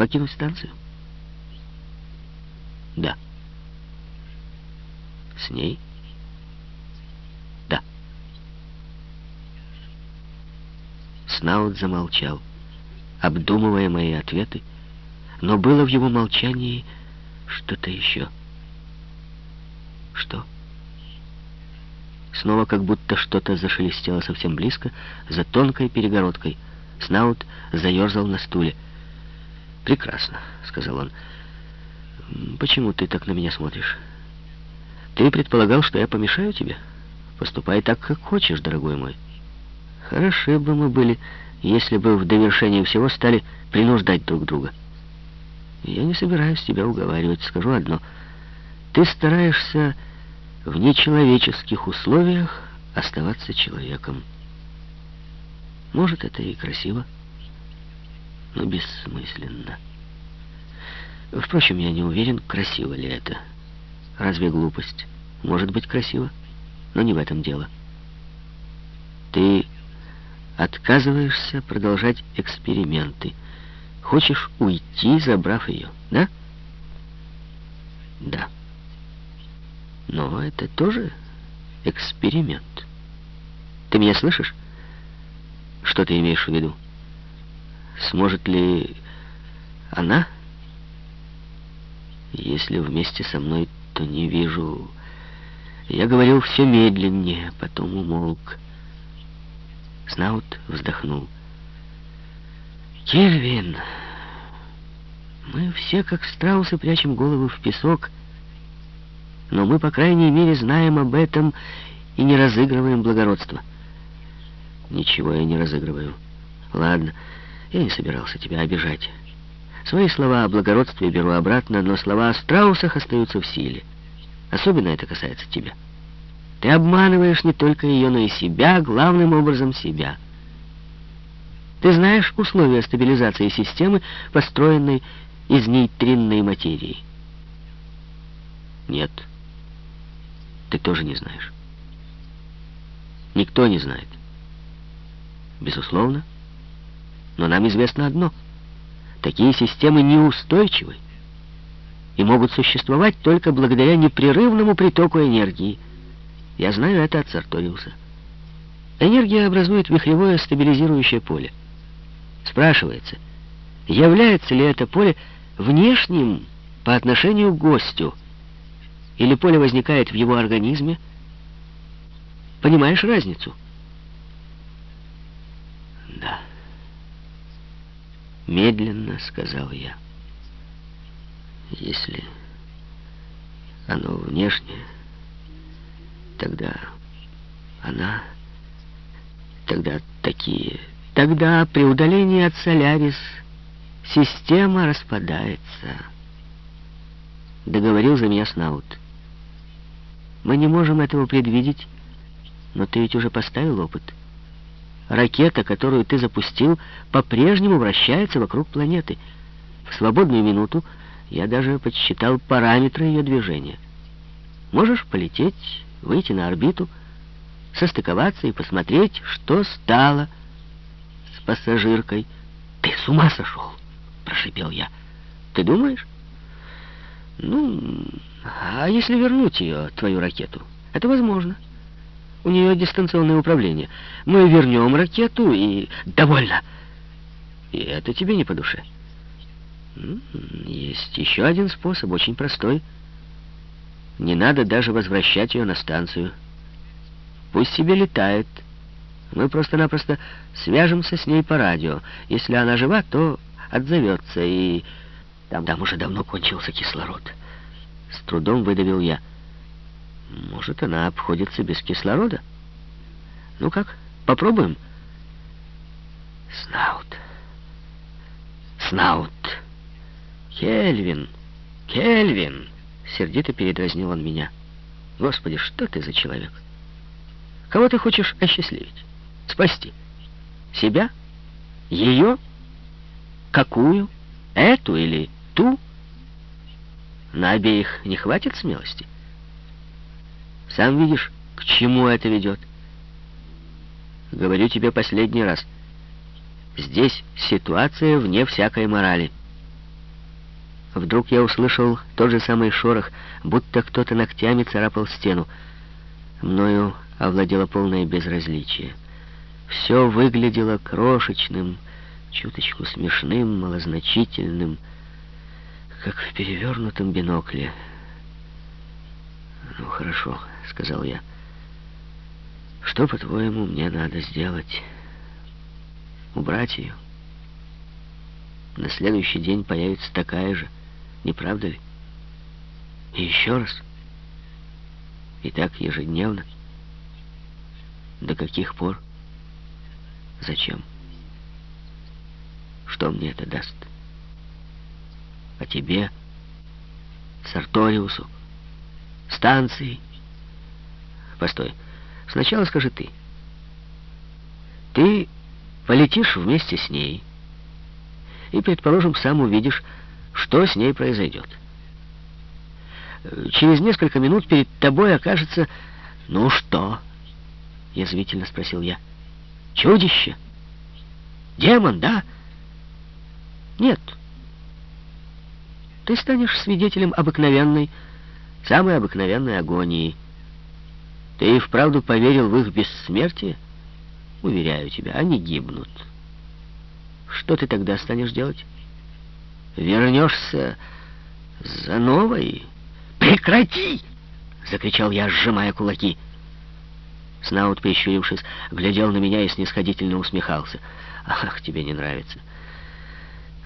Покинуть станцию? Да. С ней? Да. Снаут замолчал, обдумывая мои ответы, но было в его молчании что-то еще. Что? Снова как будто что-то зашелестело совсем близко, за тонкой перегородкой. Снаут заерзал на стуле. «Прекрасно», — сказал он. «Почему ты так на меня смотришь? Ты предполагал, что я помешаю тебе? Поступай так, как хочешь, дорогой мой. Хороши бы мы были, если бы в довершении всего стали принуждать друг друга. Я не собираюсь тебя уговаривать, скажу одно. Ты стараешься в нечеловеческих условиях оставаться человеком. Может, это и красиво, но бессмысленно. Впрочем, я не уверен, красиво ли это. Разве глупость может быть красиво? Но не в этом дело. Ты отказываешься продолжать эксперименты. Хочешь уйти, забрав ее, да? Да. Но это тоже эксперимент. Ты меня слышишь? Что ты имеешь в виду? Сможет ли она? Если вместе со мной, то не вижу... Я говорил все медленнее, потом умолк. Снаут вздохнул. «Кельвин, мы все, как страусы, прячем головы в песок, но мы, по крайней мере, знаем об этом и не разыгрываем благородство». «Ничего я не разыгрываю. Ладно, я не собирался тебя обижать. Свои слова о благородстве беру обратно, но слова о страусах остаются в силе. Особенно это касается тебя. Ты обманываешь не только ее, но и себя, главным образом себя». Ты знаешь условия стабилизации системы, построенной из нейтринной материи? Нет. Ты тоже не знаешь. Никто не знает. Безусловно. Но нам известно одно. Такие системы неустойчивы и могут существовать только благодаря непрерывному притоку энергии. Я знаю это от Сарториуса. Энергия образует вихревое стабилизирующее поле. Спрашивается, является ли это поле внешним по отношению к гостю, или поле возникает в его организме? Понимаешь разницу? Да. Медленно сказал я. Если оно внешнее, тогда она, тогда такие Тогда при удалении от Солярис система распадается. Договорил за меня Снаут. Мы не можем этого предвидеть, но ты ведь уже поставил опыт. Ракета, которую ты запустил, по-прежнему вращается вокруг планеты. В свободную минуту я даже подсчитал параметры ее движения. Можешь полететь, выйти на орбиту, состыковаться и посмотреть, что стало пассажиркой. «Ты с ума сошел!» — прошипел я. «Ты думаешь?» «Ну, а если вернуть ее, твою ракету? Это возможно. У нее дистанционное управление. Мы вернем ракету и... Довольно! И это тебе не по душе. Есть еще один способ, очень простой. Не надо даже возвращать ее на станцию. Пусть себе летает». Мы просто-напросто свяжемся с ней по радио. Если она жива, то отзовется, и... Там, там уже давно кончился кислород. С трудом выдавил я. Может, она обходится без кислорода? Ну как, попробуем? Снаут. Снаут. Кельвин. Кельвин. Сердито передразнил он меня. Господи, что ты за человек? Кого ты хочешь осчастливить? спасти? Себя? Ее? Какую? Эту или ту? На обеих не хватит смелости? Сам видишь, к чему это ведет. Говорю тебе последний раз. Здесь ситуация вне всякой морали. Вдруг я услышал тот же самый шорох, будто кто-то ногтями царапал стену. Мною овладело полное безразличие. Все выглядело крошечным, чуточку смешным, малозначительным, как в перевернутом бинокле. «Ну, хорошо», — сказал я. «Что, по-твоему, мне надо сделать? Убрать ее?» На следующий день появится такая же, не правда ли? И еще раз. И так ежедневно. До каких пор? Зачем? Что мне это даст? А тебе, Сарториусу, станции? Постой, сначала скажи ты. Ты полетишь вместе с ней, и, предположим, сам увидишь, что с ней произойдет. Через несколько минут перед тобой окажется... «Ну что?» — язвительно спросил я. «Чудище? Демон, да?» «Нет. Ты станешь свидетелем обыкновенной, самой обыкновенной агонии. Ты и вправду поверил в их бессмертие? Уверяю тебя, они гибнут». Что ты тогда станешь делать? Вернешься за новой? Прекрати! Закричал я, сжимая кулаки. Снаут, прищурившись, глядел на меня и снисходительно усмехался. «Ах, тебе не нравится.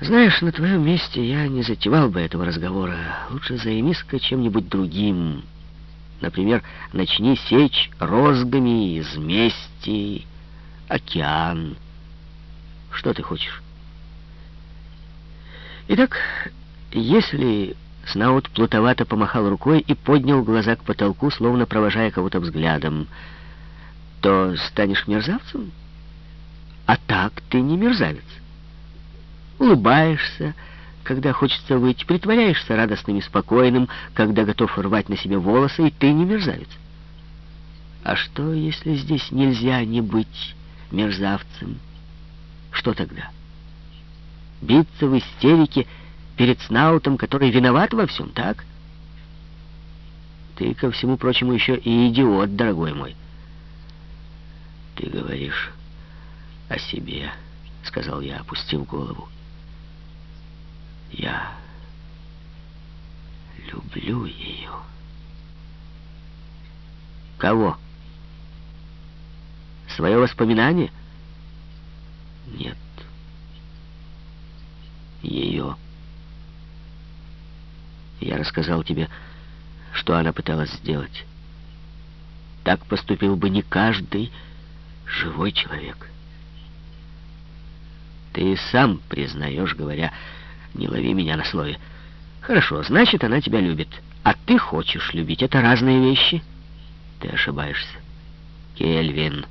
Знаешь, на твоем месте я не затевал бы этого разговора. Лучше займись-ка чем-нибудь другим. Например, начни сечь розгами из мести океан. Что ты хочешь? Итак, если... Снаут плутовато помахал рукой и поднял глаза к потолку, словно провожая кого-то взглядом, то станешь мерзавцем? А так ты не мерзавец. Улыбаешься, когда хочется выйти, притворяешься радостным и спокойным, когда готов рвать на себе волосы, и ты не мерзавец. А что, если здесь нельзя не быть мерзавцем? Что тогда? Биться в истерике перед Снаутом, который виноват во всем, так? Ты, ко всему прочему, еще и идиот, дорогой мой. Ты говоришь о себе, сказал я, опустив голову. Я люблю ее. Кого? Свое воспоминание? — нет. Ее. Я рассказал тебе, что она пыталась сделать. Так поступил бы не каждый живой человек. Ты сам признаешь, говоря, не лови меня на слове. Хорошо, значит, она тебя любит. А ты хочешь любить. Это разные вещи. Ты ошибаешься. Кельвин.